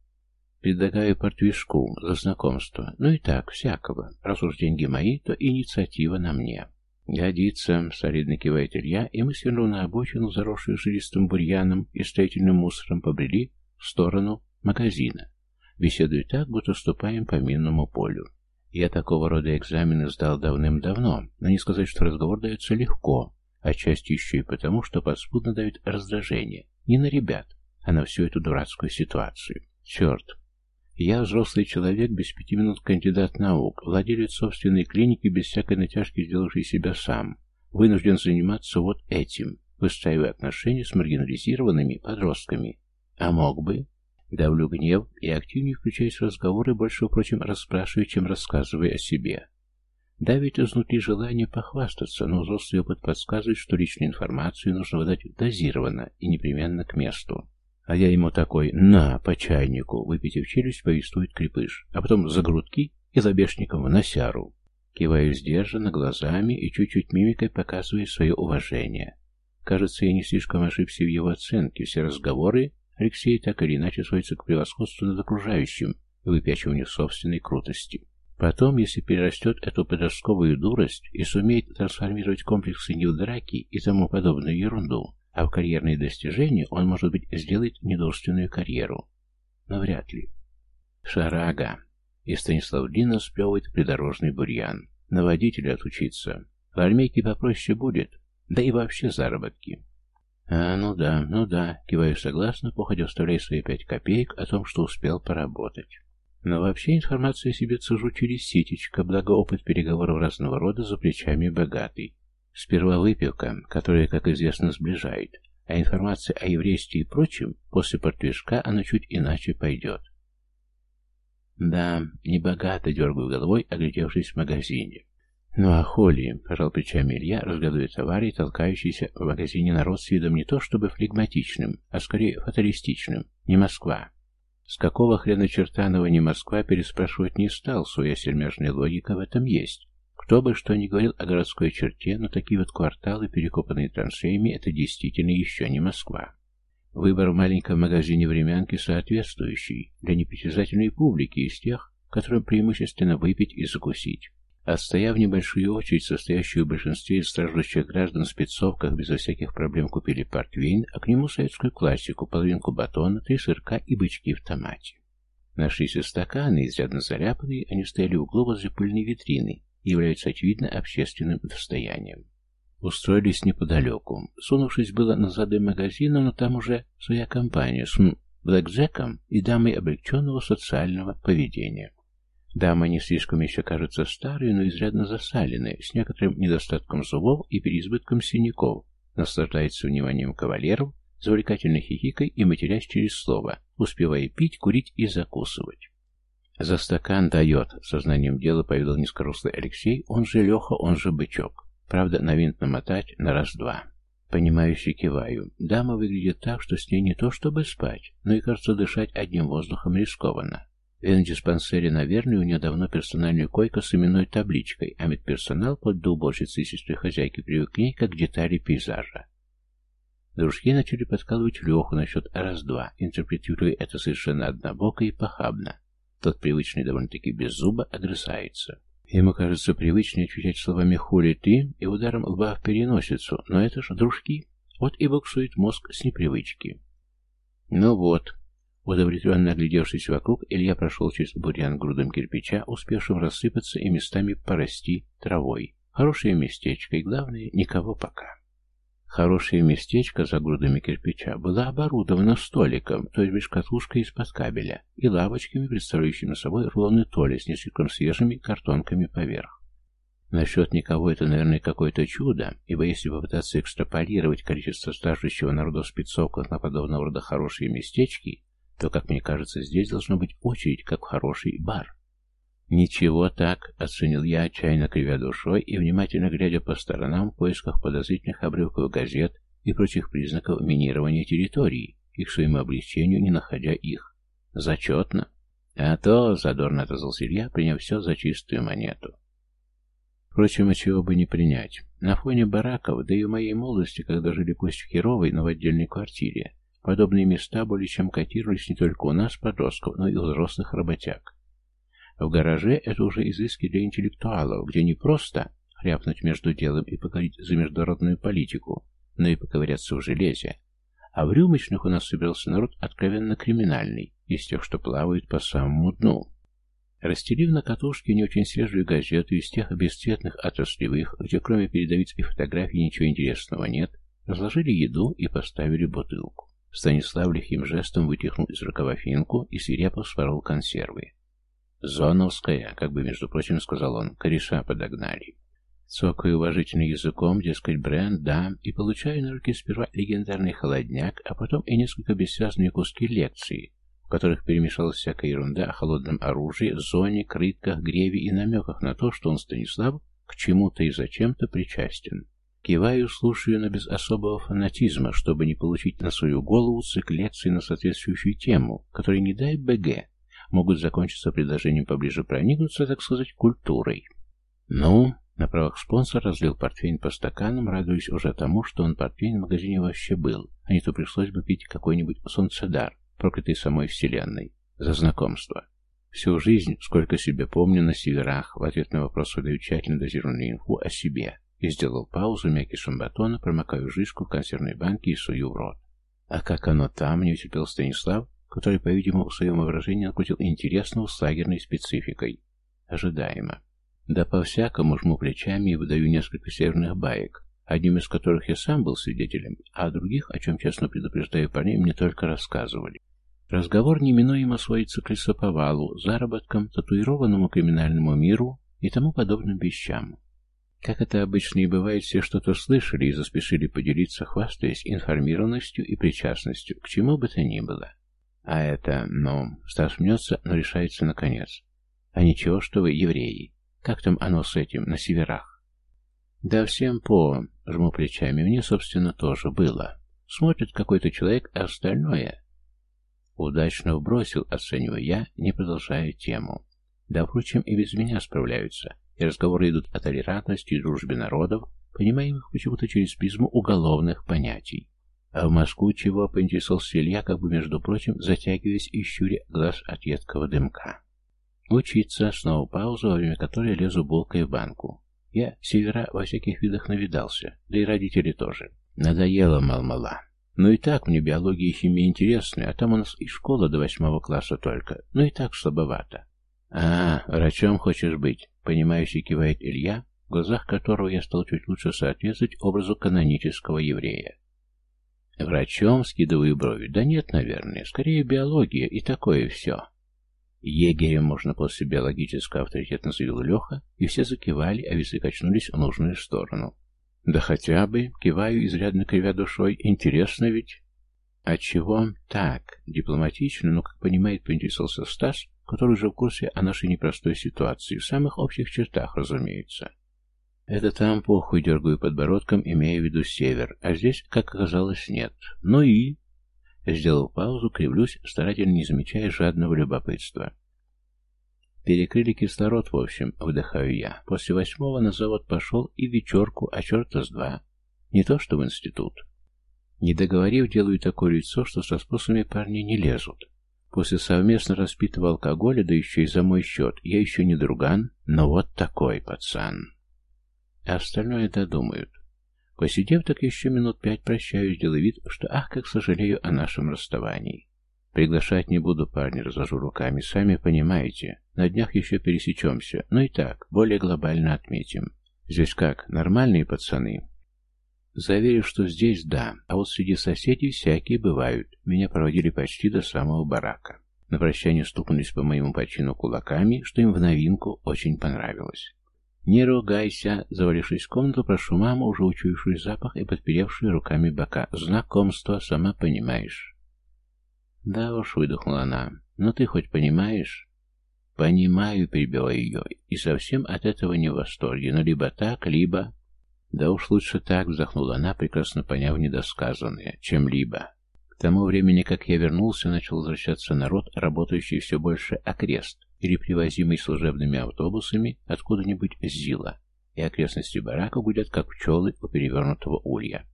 Предлагаю портвишку за знакомство. Ну и так, всякого. Раз уж деньги мои, то инициатива на мне. «Годится», — солидно кивает Илья, и мы, свернув на обочину, заросшую жилистым бурьяном и строительным мусором, побрели в сторону магазина беседуя так, будто ступаем по минному полю. Я такого рода экзамены сдал давным-давно, но не сказать, что разговор дается легко, отчасти еще и потому, что подспудно дает раздражение. Не на ребят, а на всю эту дурацкую ситуацию. Черт. Я взрослый человек, без пяти минут кандидат наук, владелец собственной клиники, без всякой натяжки сделавший себя сам, вынужден заниматься вот этим, выстраивая отношения с маргинализированными подростками. А мог бы, Давлю гнев и активнее включаюсь в разговоры, больше, впрочем, расспрашиваю, чем рассказывая о себе. Давит изнутри желание похвастаться, но взрослый опыт подсказывает, что личную информацию нужно выдать дозированно и непременно к месту. А я ему такой «на, по чайнику», выпитив челюсть, повествует крепыш, а потом за грудки и лобешником в носяру. Киваю сдержанно, глазами и чуть-чуть мимикой показывая свое уважение. Кажется, я не слишком ошибся в его оценке, все разговоры Алексей так или иначе сводится к превосходству над окружающим и выпячиванию собственной крутости. Потом, если перерастет эту подростковую дурость и сумеет трансформировать комплексы не в драки и тому подобную ерунду, а в карьерные достижения, он, может быть, сделает недурственную карьеру. Но вряд ли. Шарага. И Станислав длинно сплевывает придорожный бурьян. На водителя отучиться. В армейке попроще будет, да и вообще заработки. «А, ну да, ну да», — киваю согласно, походя вставляя свои пять копеек о том, что успел поработать. Но вообще информацию о себе цежу через ситечко, благо опыт переговоров разного рода за плечами богатый. Сперва выпивка, которая, как известно, сближает, а информация о еврействе и прочем, после портвишка она чуть иначе пойдет. Да, небогато дергаю головой, оглядевшись в магазине. «Ну а холи?» — пожал плечами Илья, разглядывая товары, толкающиеся в магазине народ с видом не то чтобы флегматичным, а скорее фаталистичным. Не Москва. С какого хрена чертанова не Москва переспрашивать не стал, своя сельмяжная логика в этом есть. Кто бы что ни говорил о городской черте, но такие вот кварталы, перекопанные траншеями, это действительно еще не Москва. Выбор в маленьком магазине времянки соответствующий для непритязательной публики из тех, которым преимущественно выпить и закусить. Отстояв небольшую очередь, состоящую в большинстве из страждущих граждан в спецовках, безо всяких проблем купили портвейн, а к нему советскую классику, половинку батона, три сырка и бычки в томате. Нашлись и стаканы, изрядно заляпанные, они стояли в углу возле пыльной витрины и являются, очевидно, общественным достоянием. Устроились неподалеку. Сунувшись было на зады магазина, но там уже своя компания с Блэкджеком и дамой облегченного социального поведения. Дамы не слишком еще кажутся старые, но изрядно засаленные, с некоторым недостатком зубов и переизбытком синяков, наслаждается вниманием кавалеров, завлекательно хихикой и матерясь через слово, успевая пить, курить и закусывать. «За стакан дает», — сознанием дела поведал низкорослый Алексей, он же Леха, он же Бычок. Правда, на винт намотать на раз-два. Понимающе киваю. Дама выглядит так, что с ней не то чтобы спать, но и, кажется, дышать одним воздухом рискованно. В венодиспансере, наверное, у нее давно персональная койка с именной табличкой, а медперсонал под до уборщицы и сестры хозяйки привык к ней, как к детали пейзажа. Дружки начали подкалывать Леху насчет раз-два, интерпретируя это совершенно однобоко и похабно. Тот привычный довольно-таки без зуба огрызается. Ему кажется привычнее отвечать словами «хули ты» и ударом лба в переносицу, но это же дружки. Вот и боксует мозг с непривычки. Ну вот, удовлетворенно оглядевшись вокруг, Илья прошел через бурьян грудом кирпича, успевшим рассыпаться и местами порасти травой. Хорошее местечко, и главное, никого пока. Хорошее местечко за грудами кирпича было оборудовано столиком, то есть катушкой из-под кабеля, и лавочками, представляющими собой рулоны толи с несколькими свежими картонками поверх. Насчет никого это, наверное, какое-то чудо, ибо если попытаться экстраполировать количество стажущего народа спецов на подобного рода хорошие местечки, то, как мне кажется, здесь должно быть очередь, как в хороший бар. «Ничего так», — оценил я, отчаянно кривя душой и внимательно глядя по сторонам в поисках подозрительных обрывков газет и прочих признаков минирования территории, и к своему облегчению не находя их. «Зачетно». «А то», — задорно отозвался Илья, приняв все за чистую монету. Впрочем, а чего бы не принять. На фоне бараков, да и в моей молодости, когда жили пусть в херовой, но в отдельной квартире, подобные места более чем котировались не только у нас, подростков, но и у взрослых работяг. В гараже это уже изыски для интеллектуалов, где не просто хряпнуть между делом и поговорить за международную политику, но и поковыряться в железе. А в рюмочных у нас собирался народ откровенно криминальный, из тех, что плавают по самому дну. Расстелив на катушке не очень свежую газету из тех бесцветных отраслевых, где кроме передовиц и фотографий ничего интересного нет, разложили еду и поставили бутылку. Станислав лихим жестом вытихнул из рукава финку и свирепо спорол консервы. «Зоновская», как бы, между прочим, сказал он, — «кореша подогнали». Цокаю уважительным языком, дескать, бренд, да, и получаю на руки сперва легендарный холодняк, а потом и несколько бессвязные куски лекции, в которых перемешалась всякая ерунда о холодном оружии, зоне, крытках, греве и намеках на то, что он, Станислав, к чему-то и зачем-то причастен. Киваю, слушаю, но без особого фанатизма, чтобы не получить на свою голову цикл лекций на соответствующую тему, который, не дай БГ, могут закончиться предложением поближе проникнуться, так сказать, культурой. Ну, на правах спонсор разлил портвейн по стаканам, радуясь уже тому, что он портвейн в магазине вообще был, а не то пришлось бы пить какой-нибудь солнцедар, проклятый самой вселенной, за знакомство. Всю жизнь, сколько себе помню, на северах, в ответ на вопрос выдаю тщательно дозированную инфу о себе, и сделал паузу мякишем батона, промокаю жишку в консервной банке и сую в рот. А как оно там, не утерпел Станислав, который, по-видимому, в своем выражении накрутил интересного с лагерной спецификой. Ожидаемо. Да по-всякому жму плечами и выдаю несколько северных баек, одним из которых я сам был свидетелем, а о других, о чем честно предупреждаю парней, мне только рассказывали. Разговор неминуемо сводится к лесоповалу, заработкам, татуированному криминальному миру и тому подобным вещам. Как это обычно и бывает, все что-то слышали и заспешили поделиться, хвастаясь информированностью и причастностью к чему бы то ни было. А это, ну, Стас мнется, но решается наконец. А ничего, что вы евреи. Как там оно с этим, на северах? Да всем по... Жму плечами. Мне, собственно, тоже было. Смотрит какой-то человек, а остальное... Удачно вбросил, оцениваю я, не продолжая тему. Да, впрочем, и без меня справляются. И разговоры идут о толерантности и дружбе народов, понимаемых почему-то через призму уголовных понятий. А в Москву чего, поинтересовался Илья, как бы, между прочим, затягиваясь и щуря глаз от едкого дымка. Учиться, снова пауза, во время которой лезу булкой в банку. Я севера во всяких видах навидался, да и родители тоже. Надоело, мал-мала. Ну и так мне биология и химия интересны, а там у нас и школа до восьмого класса только. Ну и так слабовато. А, врачом хочешь быть, понимающе кивает Илья, в глазах которого я стал чуть лучше соответствовать образу канонического еврея. Врачом скидываю брови. Да нет, наверное. Скорее биология и такое все. Егерем можно после биологического авторитетно заявил Леха, и все закивали, а весы качнулись в нужную сторону. Да хотя бы, киваю, изрядно кривя душой, интересно ведь. А чего? Так, дипломатично, но, как понимает, поинтересовался Стас, который уже в курсе о нашей непростой ситуации, в самых общих чертах, разумеется. Это там похуй дергаю подбородком, имея в виду север, а здесь, как оказалось, нет. Ну и... Сделал паузу, кривлюсь, старательно не замечая жадного любопытства. Перекрыли кислород, в общем, выдыхаю я. После восьмого на завод пошел и вечерку, а черта с два. Не то, что в институт. Не договорив, делаю такое лицо, что со способами парни не лезут. После совместно распитого алкоголя, да еще и за мой счет, я еще не друган, но вот такой пацан. А остальное додумают. Посидев так еще минут пять, прощаюсь, делаю вид, что ах, как сожалею о нашем расставании. Приглашать не буду, парни, развожу руками, сами понимаете. На днях еще пересечемся, но и так, более глобально отметим. Здесь как, нормальные пацаны? Заверю, что здесь да, а вот среди соседей всякие бывают. Меня проводили почти до самого барака. На прощание стукнулись по моему почину кулаками, что им в новинку очень понравилось. «Не ругайся!» Завалившись в комнату, прошу маму, уже учуявшую запах и подперевшую руками бока. «Знакомство, сама понимаешь». «Да уж», — выдохнула она, — «но ты хоть понимаешь?» «Понимаю», — перебила ее, — «и совсем от этого не в восторге, но либо так, либо...» «Да уж лучше так», — вздохнула она, прекрасно поняв недосказанное, чем-либо. К тому времени, как я вернулся, начал возвращаться народ, работающий все больше окрест, или привозимый служебными автобусами откуда-нибудь с Зила, и окрестности барака гудят, как пчелы у перевернутого улья.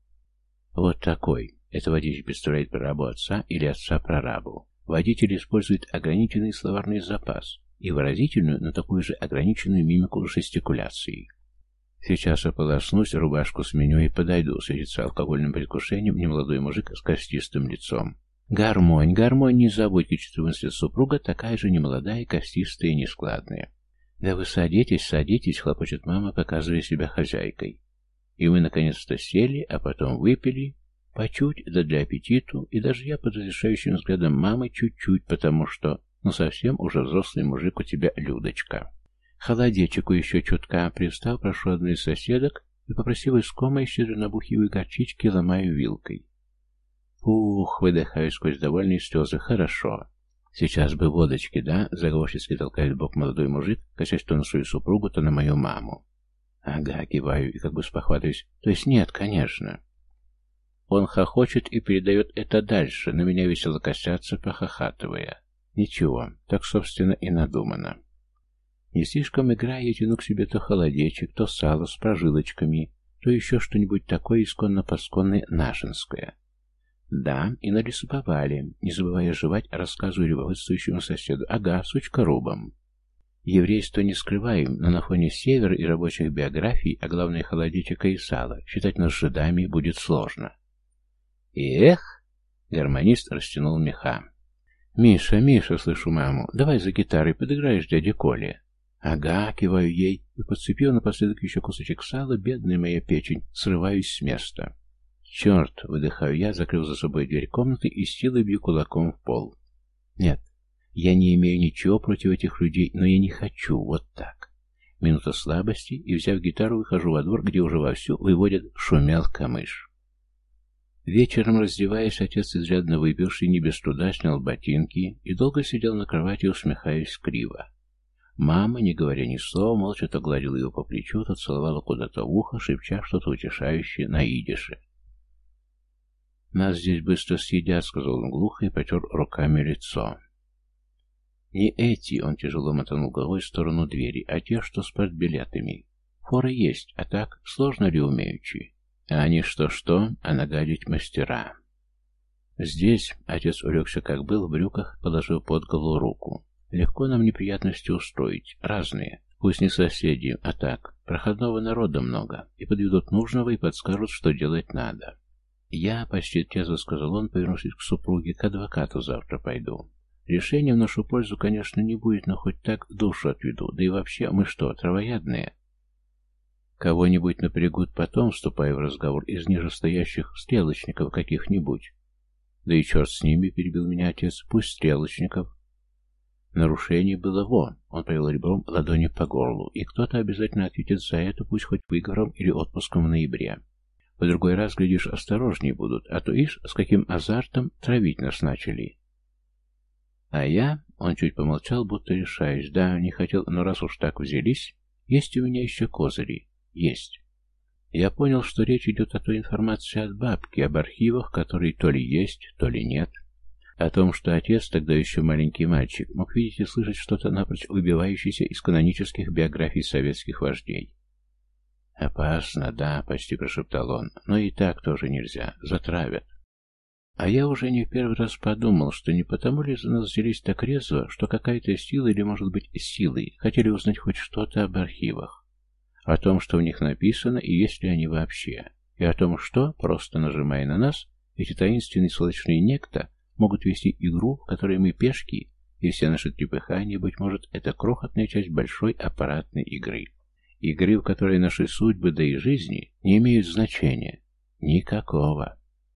Вот такой. Это водитель представляет прорабу отца или отца прорабу. Водитель использует ограниченный словарный запас и выразительную, но такую же ограниченную мимику жестикуляции. Сейчас ополоснусь, рубашку сменю и подойду, светится алкогольным предвкушением немолодой мужик с костистым лицом. Гармонь, гармонь, не забудь, мысль супруга, такая же немолодая, костистая и нескладная. Да вы садитесь, садитесь, хлопочет мама, показывая себя хозяйкой. И мы наконец-то сели, а потом выпили, по чуть, да для аппетиту, и даже я под разрешающим взглядом мамы чуть-чуть, потому что, ну совсем уже взрослый мужик у тебя, Людочка. Холодечику еще чутка, пристал, прошу одну из соседок и попросил искомой щедро набухивой горчички, ломаю вилкой. Ух, выдыхаю сквозь довольные слезы, хорошо. Сейчас бы водочки, да? Заговорчески толкает бок молодой мужик, косясь то на свою супругу, то на мою маму. Ага, киваю и как бы спохватываюсь. То есть нет, конечно. Он хохочет и передает это дальше, на меня весело косятся, похохатывая. Ничего, так, собственно, и надумано. Не слишком играя, я тяну к себе то холодечек, то сало с прожилочками, то еще что-нибудь такое исконно-посконное нашинское. Да, и нарисовали, не забывая жевать, рассказываю любопытствующему соседу. Ага, сучка рубом. Еврейство не скрываем, но на фоне севера и рабочих биографий, а главное холодечека и сала, считать нас жидами будет сложно. Эх! Гармонист растянул меха. «Миша, Миша!» — слышу маму. «Давай за гитарой подыграешь дяде Коле». «Ага», — киваю ей, и, подцепив напоследок еще кусочек сала, бедная моя печень, срываюсь с места. «Черт!» — выдыхаю я, закрыв за собой дверь комнаты и с силой бью кулаком в пол. «Нет, я не имею ничего против этих людей, но я не хочу вот так». Минута слабости, и, взяв гитару, выхожу во двор, где уже вовсю выводят шумел камыш. Вечером, раздеваясь, отец, изрядно выпивший, не без труда снял ботинки и долго сидел на кровати, усмехаясь криво. Мама, не говоря ни слова, молча то гладила его по плечу, то целовала куда-то в ухо, шепча что-то утешающее на идише. «Нас здесь быстро съедят», — сказал он глухо и потер руками лицо. «Не эти», — он тяжело мотанул головой в сторону двери, «а те, что с партбилетами. Форы есть, а так, сложно ли умеючи? А они что-что, а нагадить мастера». Здесь отец улегся, как был, в брюках, положил под голову руку. Легко нам неприятности устроить, разные. Пусть не соседи, а так, проходного народа много, и подведут нужного и подскажут, что делать надо. Я, почти трезво сказал он, повернувшись к супруге, к адвокату завтра пойду. Решение в нашу пользу, конечно, не будет, но хоть так душу отведу. Да и вообще, мы что, травоядные? Кого-нибудь напрягут потом, вступая в разговор, из нижестоящих стрелочников каких-нибудь. Да и черт с ними, перебил меня отец, пусть стрелочников. Нарушение было вон. Он провел ребром ладони по горлу, и кто-то обязательно ответит за это, пусть хоть выговором или отпуском в ноябре. В другой раз, глядишь, осторожнее будут, а то ишь, с каким азартом травить нас начали. А я, он чуть помолчал, будто решаясь, да, не хотел, но раз уж так взялись, есть у меня еще козыри. есть. Я понял, что речь идет о той информации от бабки, об архивах, которые то ли есть, то ли нет. О том, что отец, тогда еще маленький мальчик, мог видеть и слышать что-то напрочь выбивающееся из канонических биографий советских вождей. «Опасно, да», — почти прошептал он, — «но и так тоже нельзя, затравят». А я уже не в первый раз подумал, что не потому ли за нас взялись так резво, что какая-то сила или, может быть, силой хотели узнать хоть что-то об архивах. О том, что в них написано и есть ли они вообще. И о том, что, просто нажимая на нас, эти таинственные сволочные некто могут вести игру, в которой мы пешки, и все наши трепыхания, быть может, это крохотная часть большой аппаратной игры. Игры, в которой наши судьбы, да и жизни, не имеют значения. Никакого.